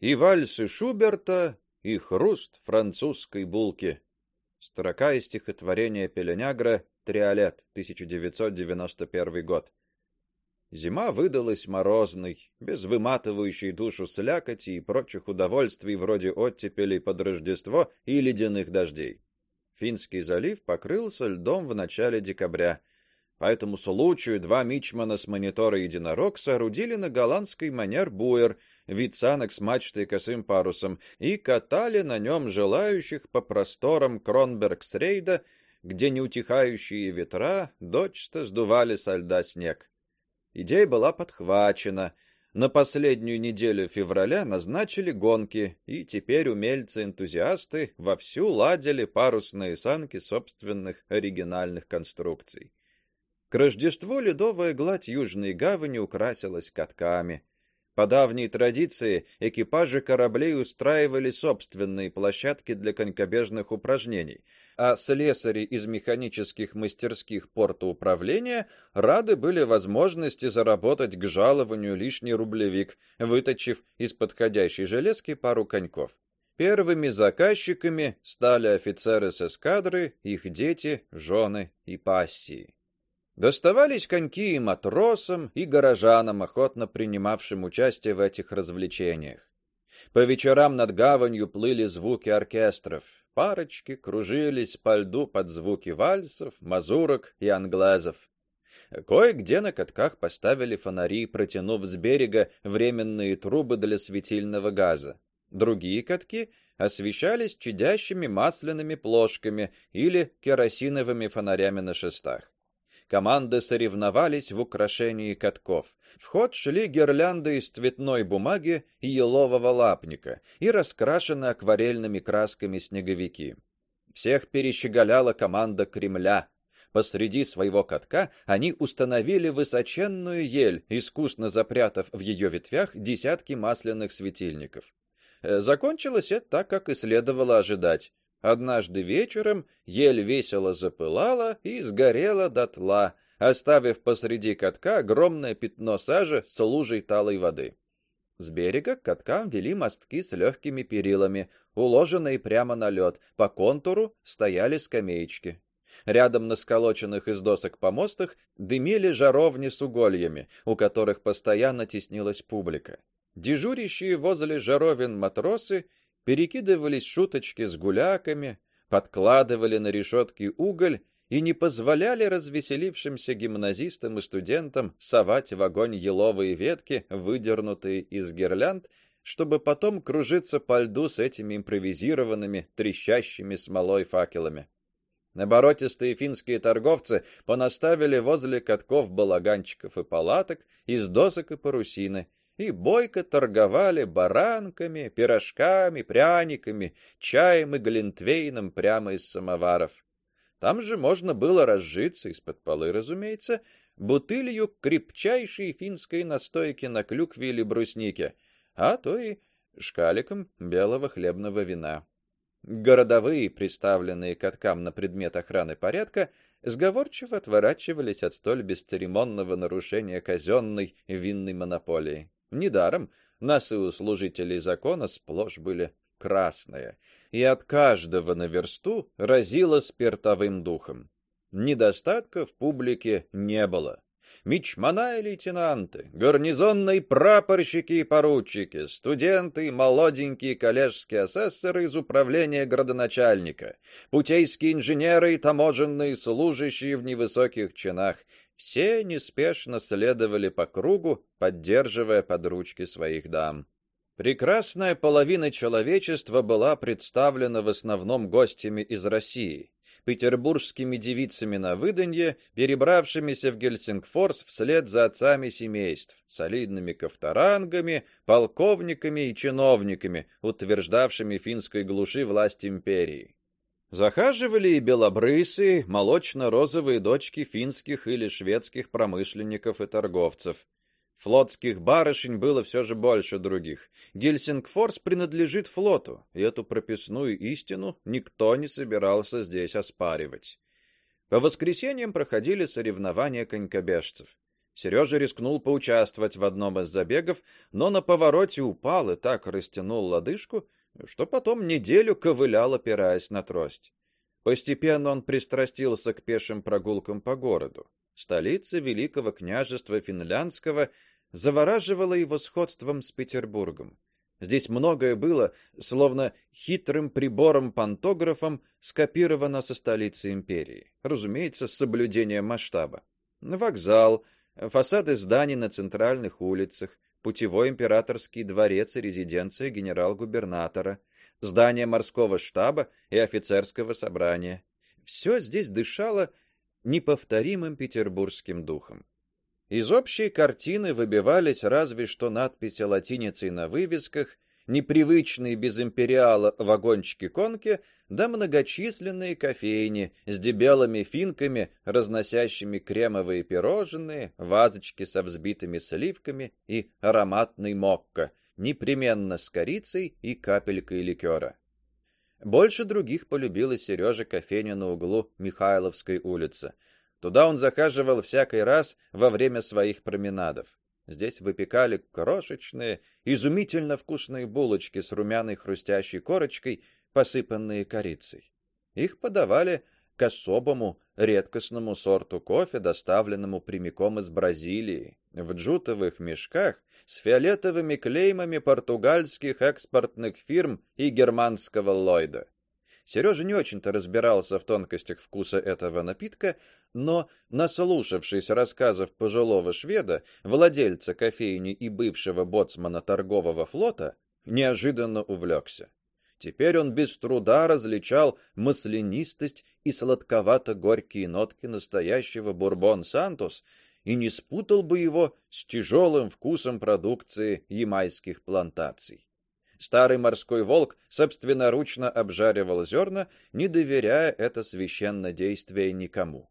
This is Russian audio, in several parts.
и вальсы Шуберта, и хруст французской булки. Строка из стихотворения Пеленягра Триолет, 1991 год. Зима выдалась морозной, без выматывающей душу слякоти и прочих удовольствий вроде оттепелей под Рождество и ледяных дождей. Финский залив покрылся льдом в начале декабря. По этому случаю два мичмана с монитора Единорог соорудили на голландский манер буер, вид санок с мачтой и косым парусом, и катали на нем желающих по просторам Кронбергсрейда, где неутихающие ветра дочисто сдували со льда снег. Идея была подхвачена. На последнюю неделю февраля назначили гонки, и теперь умельцы-энтузиасты вовсю ладили парусные санки собственных оригинальных конструкций. К Рождеству ледовая гладь Южной гавани украсилась катками. По давней традиции экипажи кораблей устраивали собственные площадки для конькобежных упражнений, а слесари из механических мастерских порта управления рады были возможности заработать к жалованию лишний рублевик, выточив из подходящей железки пару коньков. Первыми заказчиками стали офицеры с эскадры, их дети, жены и пассии. Доставались коньки и матросам, и горожанам, охотно принимавшим участие в этих развлечениях. По вечерам над гаванью плыли звуки оркестров. Парочки кружились по льду под звуки вальсов, мазурок и англезов. Кое-где на катках поставили фонари, протянув с берега временные трубы для светильного газа. Другие катки освещались чадящими масляными плошками или керосиновыми фонарями на шестах. Команды соревновались в украшении катков. В ход шли гирлянды из цветной бумаги и елового лапника и раскрашенные акварельными красками снеговики. Всех перещеголяла команда Кремля. Посреди своего катка они установили высоченную ель, искусно запрятав в ее ветвях десятки масляных светильников. Э, закончилось это так, как и следовало ожидать. Однажды вечером ель весело запылала и сгорела дотла, оставив посреди катка огромное пятно сажи с лужей талой воды. С берега к каткам вели мостки с легкими перилами, уложенные прямо на лед. По контуру стояли скамеечки. Рядом на сколоченных из досок помостах дымили жаровни с угольями, у которых постоянно теснилась публика. Дежурящие возле жаровин матросы перекидывались шуточки с гуляками, подкладывали на решетки уголь и не позволяли развеселившимся гимназистам и студентам совать в огонь еловые ветки, выдернутые из гирлянд, чтобы потом кружиться по льду с этими импровизированными, трещащими смолой факелами. Наборотистые финские торговцы понаставили возле катков балаганчиков и палаток из досок и парусины, и бойко торговали баранками, пирожками, пряниками, чаем и глинтвейном прямо из самоваров. Там же можно было разжиться из-под полы, разумеется, бутылью крепчайшей финской настойки на клюкве или бруснике, а то и шкаликом белого хлебного вина. Городовые, приставленные каткам на предмет охраны порядка, сговорчиво отворачивались от столь бесцеремонного нарушения казенной винной монополии. Недаром носы у служителей закона сплошь были красные, и от каждого на версту разило спиртовым духом. Недостатка в публике не было. Мичмана и лейтенанты, гарнизонные прапорщики и поручики, студенты, молоденькие коллежские асессоры из управления градоначальника, путейские инженеры и таможенные служащие в невысоких чинах, все неспешно следовали по кругу, поддерживая под ручки своих дам. Прекрасная половина человечества была представлена в основном гостями из России, петербургскими девицами на выданье, перебравшимися в Гельсингфорс вслед за отцами семейств, солидными ковторангами, полковниками и чиновниками, утверждавшими финской глуши власть империи. Захаживали и белобрысые, молочно-розовые дочки финских или шведских промышленников и торговцев. Флотских барышень было все же больше других. Гельсингфорс принадлежит флоту, и эту прописную истину никто не собирался здесь оспаривать. По воскресеньям проходили соревнования конькобежцев. Сережа рискнул поучаствовать в одном из забегов, но на повороте упал и так растянул лодыжку, что потом неделю ковылял, опираясь на трость. Постепенно он пристрастился к пешим прогулкам по городу. Столица Великого княжества финляндского завораживала его сходством с Петербургом. Здесь многое было, словно хитрым прибором-пантографом, скопировано со столицы империи, разумеется, с соблюдением масштаба. Вокзал, фасады зданий на центральных улицах, путевой императорский дворец и резиденция генерал-губернатора, здание морского штаба и офицерского собрания. Все здесь дышало неповторимым петербургским духом. Из общей картины выбивались разве что надписи латиницей на вывесках, непривычные без империала вагончики-конки, да многочисленные кофейни с дебелыми финками, разносящими кремовые пирожные, вазочки со взбитыми сливками и ароматный мокко, непременно с корицей и капелькой ликера. Больше других полюбила Сережа кофейня на углу Михайловской улицы — Туда он захаживал всякий раз во время своих променадов. Здесь выпекали крошечные, изумительно вкусные булочки с румяной хрустящей корочкой, посыпанные корицей. Их подавали к особому редкостному сорту кофе, доставленному прямиком из Бразилии, в джутовых мешках с фиолетовыми клеймами португальских экспортных фирм и германского Ллойда. Сережа не очень-то разбирался в тонкостях вкуса этого напитка, но, наслушавшись рассказов пожилого шведа, владельца кофейни и бывшего боцмана торгового флота, неожиданно увлекся. Теперь он без труда различал маслянистость и сладковато-горькие нотки настоящего бурбон Сантос и не спутал бы его с тяжелым вкусом продукции ямайских плантаций. Старый морской волк собственноручно обжаривал зерна, не доверяя это священное действие никому.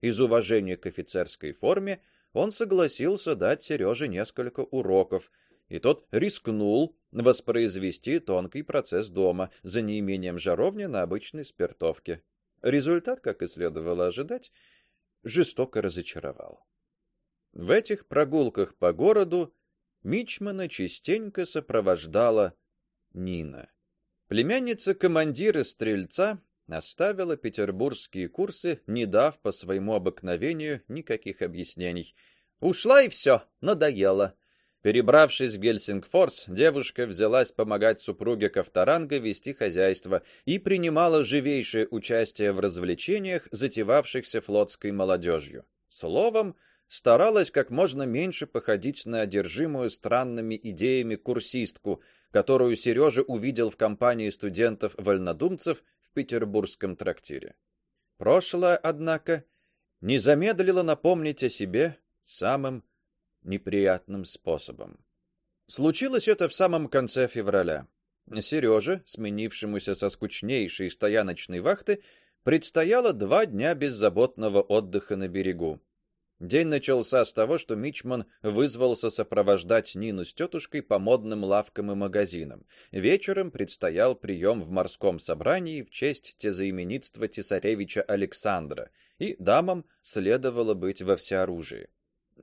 Из уважения к офицерской форме он согласился дать Сереже несколько уроков, и тот рискнул воспроизвести тонкий процесс дома за неимением жаровни на обычной спиртовке. Результат, как и следовало ожидать, жестоко разочаровал. В этих прогулках по городу Мичмана частенько сопровождала Нина. Племянница командира стрельца оставила петербургские курсы, не дав по своему обыкновению никаких объяснений. Ушла и все, надоело. Перебравшись в Гельсингфорс, девушка взялась помогать супруге Ковторанга вести хозяйство и принимала живейшее участие в развлечениях, затевавшихся флотской молодежью. Словом, старалась как можно меньше походить на одержимую странными идеями курсистку, которую Сережа увидел в компании студентов-вольнодумцев в петербургском трактире. Прошлое, однако, не замедлило напомнить о себе самым неприятным способом. Случилось это в самом конце февраля. Сереже, сменившемуся со скучнейшей стояночной вахты, предстояло два дня беззаботного отдыха на берегу. День начался с того, что Мичман вызвался сопровождать Нину с тетушкой по модным лавкам и магазинам. Вечером предстоял прием в морском собрании в честь тезаименитства цесаревича Александра, и дамам следовало быть во всеоружии.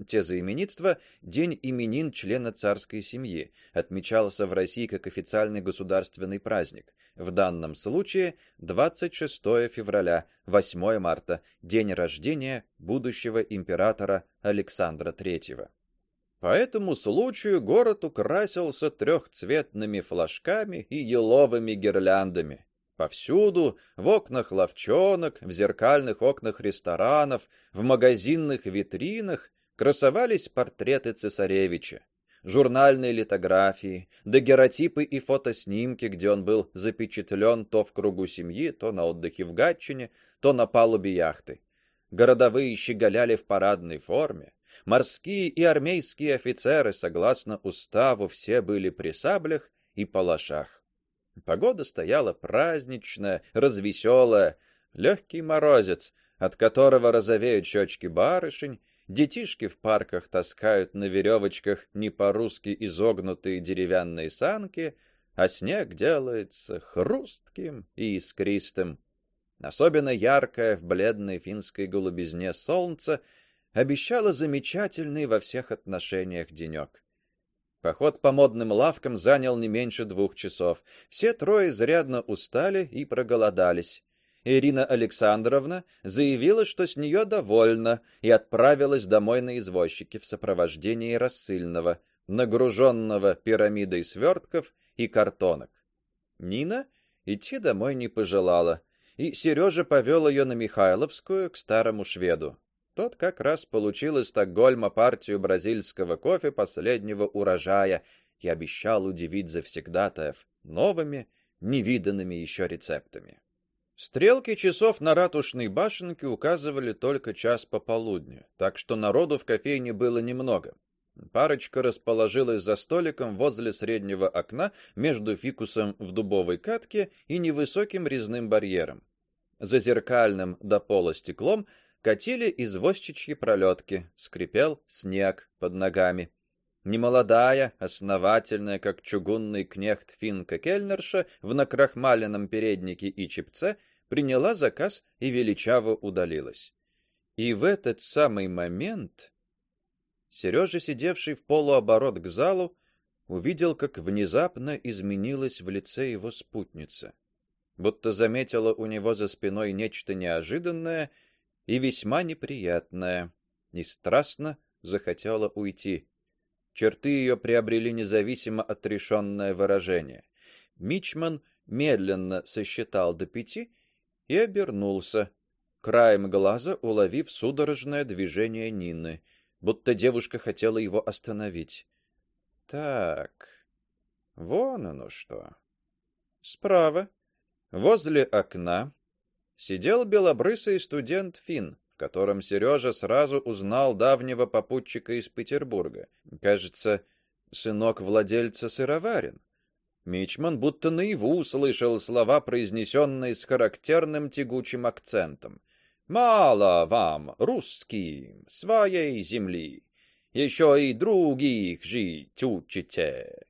Тезаименитство день именин члена царской семьи, отмечался в России как официальный государственный праздник. В данном случае 26 февраля, 8 марта, день рождения будущего императора Александра III. По этому случаю город украсился трехцветными флажками и еловыми гирляндами. Повсюду, в окнах лавчонок, в зеркальных окнах ресторанов, в магазинных витринах красовались портреты цесаревича журнальные литографии, дагеротипы и фотоснимки, где он был запечатлен то в кругу семьи, то на отдыхе в Гатчине, то на палубе яхты. Городовые щеголяли в парадной форме. Морские и армейские офицеры, согласно уставу, все были при саблях и палашах. Погода стояла праздничная, развеселая, легкий морозец, от которого розовеют щечки барышень, Детишки в парках таскают на веревочках не по-русски изогнутые деревянные санки, а снег делается хрустким и искристым. Особенно яркое в бледной финской голубизне солнце обещала замечательный во всех отношениях денек. Поход по модным лавкам занял не меньше двух часов. Все трое изрядно устали и проголодались. Ирина Александровна заявила, что с нее довольна, и отправилась домой на извозчике в сопровождении рассыльного, нагруженного пирамидой свертков и картонок. Нина идти домой не пожелала, и Сережа повел ее на Михайловскую к старому шведу. Тот как раз получил из Стокгольма партию бразильского кофе последнего урожая и обещал удивить завсегдатаев новыми, невиданными еще рецептами. Стрелки часов на ратушной башенке указывали только час пополудни, так что народу в кофейне было немного. Парочка расположилась за столиком возле среднего окна между фикусом в дубовой катке и невысоким резным барьером. За зеркальным до пола стеклом катили извозчичьи пролетки, скрипел снег под ногами. Немолодая, основательная, как чугунный кнехт финка кельнерша в накрахмаленном переднике и чепце приняла заказ и величаво удалилась. И в этот самый момент Сережа, сидевший в полуоборот к залу, увидел, как внезапно изменилась в лице его спутница, будто заметила у него за спиной нечто неожиданное и весьма неприятное, и страстно захотела уйти. Черты ее приобрели независимо отрешенное выражение. Мичман медленно сосчитал до пяти и обернулся, краем глаза уловив судорожное движение Нины будто девушка хотела его остановить. Так. Вон оно что. Справа, возле окна, сидел белобрысый студент Фин, в котором Сережа сразу узнал давнего попутчика из Петербурга. Кажется, сынок владельца сыроварен. Мичман будто наяву услышал слова, произнесенные с характерным тягучим акцентом. Мало вам, русским, своей земли, еще и других жить учите.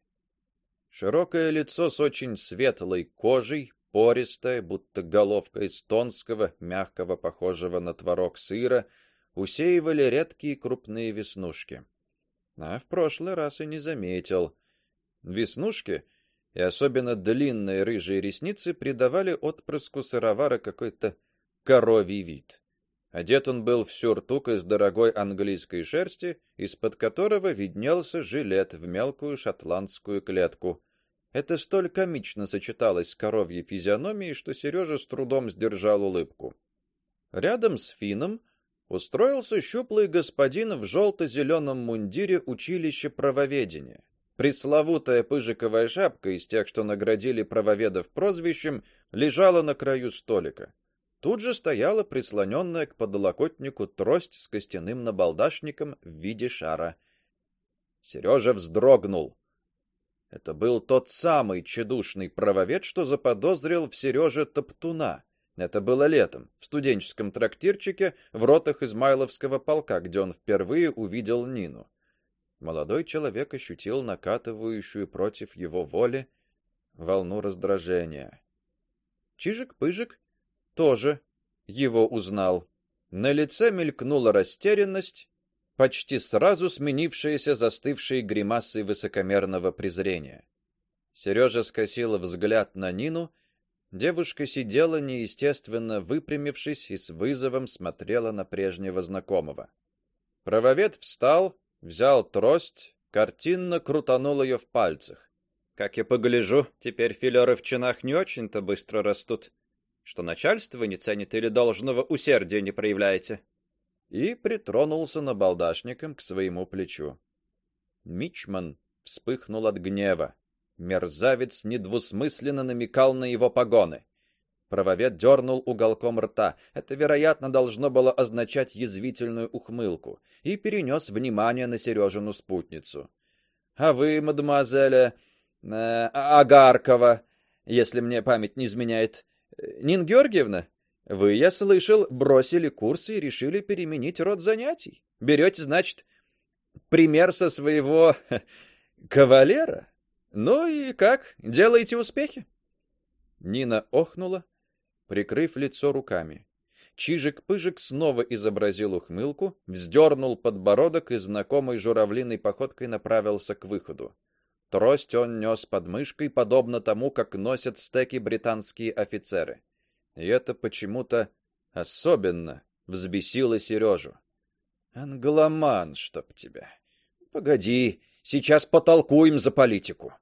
Широкое лицо с очень светлой кожей, пористое, будто головка эстонского, мягкого, похожего на творог сыра, усеивали редкие крупные веснушки. А в прошлый раз и не заметил. Веснушки и особенно длинные рыжие ресницы придавали отпрыску сыровара какой-то коровий вид. Одет он был в сюртук из дорогой английской шерсти, из-под которого виднелся жилет в мелкую шотландскую клетку. Это столь комично сочеталось с коровьей физиономией, что Сережа с трудом сдержал улыбку. Рядом с Фином устроился щуплый господин в желто зеленом мундире училища правоведения. Пресловутая пыжиковая шапка из тех, что наградили правоведов прозвищем, лежала на краю столика. Тут же стояла прислоненная к подлокотнику трость с костяным набалдашником в виде шара. Сережа вздрогнул. Это был тот самый чедушный правовед, что заподозрил в Сереже топтуна. Это было летом, в студенческом трактирчике в ротах Измайловского полка, где он впервые увидел Нину. Молодой человек ощутил накатывающую против его воли волну раздражения. Чижик-пыжик тоже его узнал. На лице мелькнула растерянность, почти сразу сменившаяся застывшей гримасой высокомерного презрения. Сережа скосил взгляд на Нину. Девушка сидела неестественно выпрямившись и с вызовом смотрела на прежнего знакомого. Правовед встал, взял трость, картинно крутанул ее в пальцах. Как я погляжу, теперь филеры в чинах не очень-то быстро растут что начальство не ценит или должного усердия не проявляете. И притронулся на балдашником к своему плечу. Мичман вспыхнул от гнева. Мерзавец недвусмысленно намекал на его погоны. Правовед дернул уголком рта. Это, вероятно, должно было означать язвительную ухмылку, и перенес внимание на Сережину спутницу. А вы, мадемуазель э, Агаркова, если мне память не изменяет, Нин Георгиевна, вы, я слышал, бросили курсы и решили переменить род занятий. Берете, значит, пример со своего кавалера? Ну и как? Делаете успехи? Нина охнула, прикрыв лицо руками. Чижик-пыжик снова изобразил ухмылку, вздернул подбородок и знакомой журавлиной походкой направился к выходу. Трость он нес под мышкой, подобно тому, как носят стеки британские офицеры. И это почему-то особенно взбесило Сережу. Англоман, чтоб тебя. Погоди, сейчас потолкуем за политику.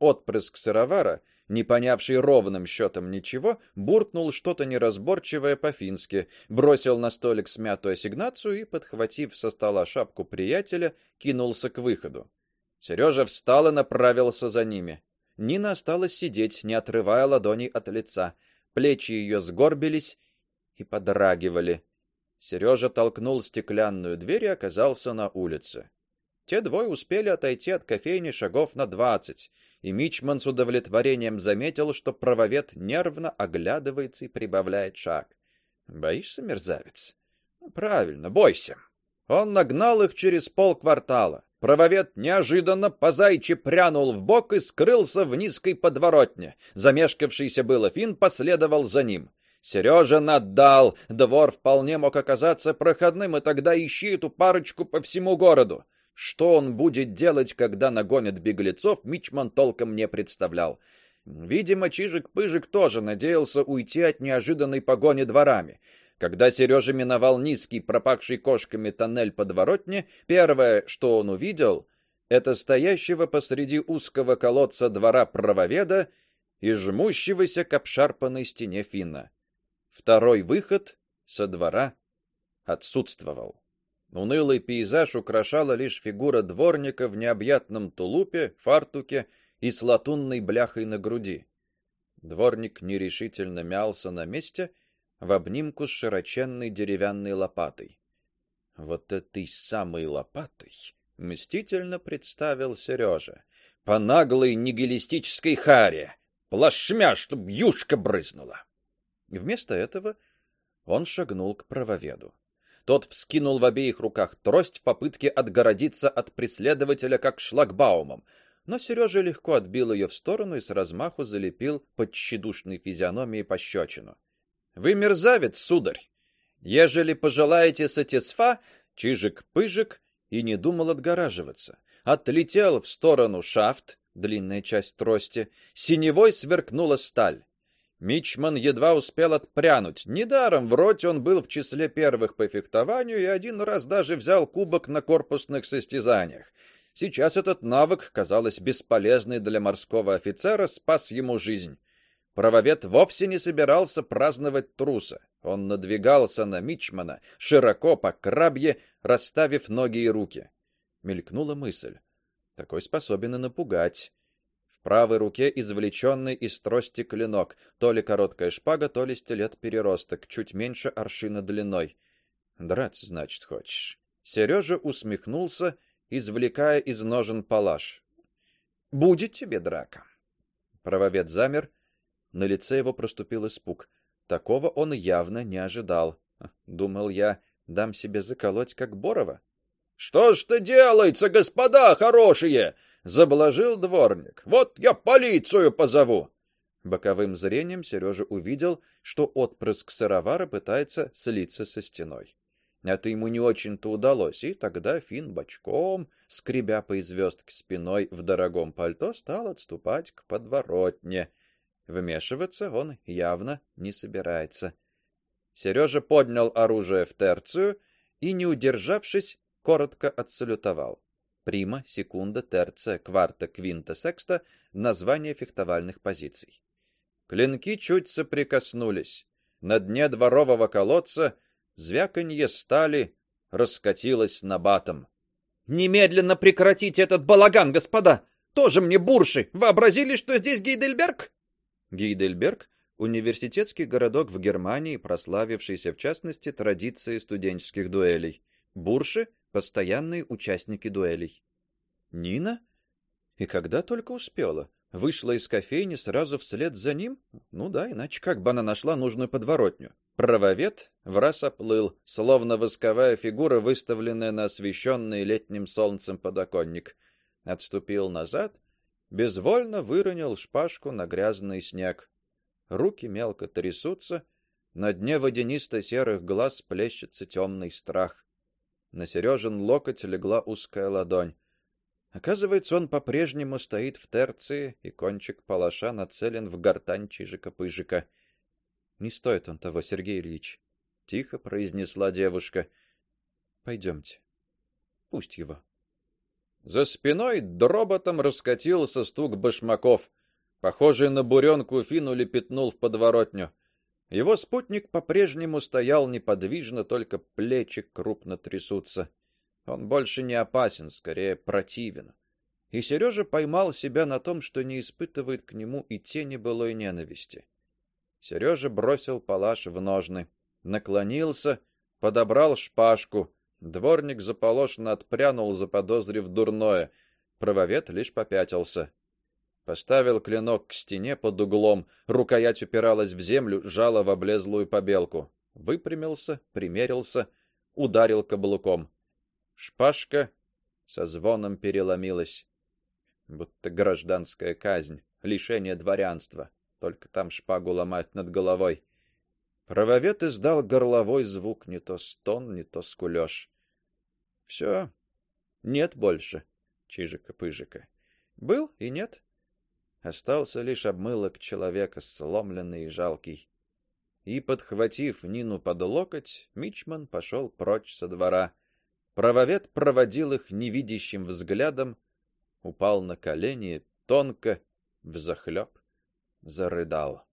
Отпрыск сыровара, не понявший ровным счетом ничего, буркнул что-то неразборчивое по-фински, бросил на столик смятую ассигнацию и, подхватив со стола шапку приятеля, кинулся к выходу. Сережа встал и направился за ними. Нина осталась сидеть, не отрывая ладоней от лица. Плечи ее сгорбились и подрагивали. Сережа толкнул стеклянную дверь и оказался на улице. Те двое успели отойти от кофейни шагов на двадцать, и Мичман с удовлетворением заметил, что правовед нервно оглядывается и прибавляет шаг. Боишься, мерзавец? Правильно, бойся. Он нагнал их через полквартала. Правовед неожиданно по зайчи прянул в бок и скрылся в низкой подворотне. Замешкавшийся было фин последовал за ним. Сережа наддал, двор вполне мог оказаться проходным, и тогда ищи эту парочку по всему городу. Что он будет делать, когда нагонят беглецов, Мичман толком не представлял. Видимо, Чижик-Пыжик тоже надеялся уйти от неожиданной погони дворами. Когда Сережа миновал низкий, пропахший кошками тоннель подворотни, первое, что он увидел, это стоящего посреди узкого колодца двора правоведа и жмущегося к обшарпанной стене Финна. Второй выход со двора отсутствовал. Унылый пейзаж украшала лишь фигура дворника в необъятном тулупе, фартуке и с латунной бляхой на груди. Дворник нерешительно мялся на месте в обнимку с широченной деревянной лопатой. Вот этой самой лопатой мстительно представил Сережа. По наглой нигилистической харе, плашмя, чтоб юшка брызнула. Вместо этого он шагнул к правоведу. Тот вскинул в обеих руках трость в попытке отгородиться от преследователя как шлагбаумом, но Сережа легко отбил ее в сторону и с размаху залепил под тщедушной физиономией пощечину. Вы мерзавец, сударь. Ежели пожелаете сатисфа, чижик-пыжик и не думал отгораживаться. Отлетел в сторону шафт, длинная часть трости, синевой сверкнула сталь. Мичман едва успел отпрянуть. Недаром в роте он был в числе первых по фехтованию и один раз даже взял кубок на корпусных состязаниях. Сейчас этот навык, казалось, бесполезный для морского офицера, спас ему жизнь. Правовед вовсе не собирался праздновать труса. Он надвигался на мичмана, широко по крабье, расставив ноги и руки. Мелькнула мысль: такой способен и напугать. В правой руке извлеченный из трости клинок, то ли короткая шпага, то ли стилет-переросток, чуть меньше аршина длиной. Драться, значит, хочешь? Сережа усмехнулся, извлекая из ножен палаш. Будет тебе драка. Правовед замер, на лице его проступил испуг. Такого он явно не ожидал. Думал я, дам себе заколоть как Борова. Что ж ты делается, господа хорошие? заблажил дворник. Вот я полицию позову. Боковым зрением Сережа увидел, что отпрыск сыровара пытается слиться со стеной. Это ему не очень-то удалось, и тогда Фин бочком, скребя по звездке спиной в дорогом пальто, стал отступать к подворотне. Вмешиваться он явно не собирается. Сережа поднял оружие в терцию и, не удержавшись, коротко отсалютовал. Прима, секунда, терция, кварта, квинта, секста название фехтовальных позиций. Клинки чуть соприкоснулись. На дне дворового колодца звяканье стали раскатилось набатом. Немедленно прекратите этот балаган, господа. Тоже мне бурши. Вообразили, что здесь Гейдельберг? Гейдельберг университетский городок в Германии, прославившийся в частности традицией студенческих дуэлей. Бурши постоянные участники дуэлей. Нина? И когда только успела, вышла из кофейни сразу вслед за ним? Ну да, иначе как бы она нашла нужную подворотню? Правовед в раз оплыл, словно восковая фигура, выставленная на освещенный летним солнцем подоконник. Отступил назад безвольно выронил шпажку на грязный снег. Руки мелко трясутся, На дне водянисто-серых глаз плещется темный страх. На Сережин локоть легла узкая ладонь. Оказывается, он по-прежнему стоит в терции, и кончик палаша нацелен в гортань чижика-пыжика. Не стоит он того, Сергей Ильич, тихо произнесла девушка. Пойдемте. Пусть его. За спиной дроботом раскатился стук башмаков. Похожий на буренку Фину лепетнул в подворотню. Его спутник по-прежнему стоял неподвижно, только плечи крупно трясутся. Он больше не опасен, скорее противен. И Сережа поймал себя на том, что не испытывает к нему и тени былой ненависти. Сережа бросил палаш в ножны, наклонился, подобрал шпажку. Дворник заполошенно отпрянул, заподозрив дурное. Правовед лишь попятился. Поставил клинок к стене под углом, рукоять упиралась в землю, жало в облезлую побелку. Выпрямился, примерился, ударил каблуком. Шпажка со звоном переломилась, будто гражданская казнь, лишение дворянства. Только там шпагу ломать над головой. Правовед издал горловой звук, не то стон, не то скулёж. Все, нет больше чижика-пыжика. Был и нет. Остался лишь обмылок человека, сломленный и жалкий. И подхватив Нину под локоть, мичман пошел прочь со двора. Правовед проводил их невидящим взглядом, упал на колени, тонко, взахлеб зарыдал.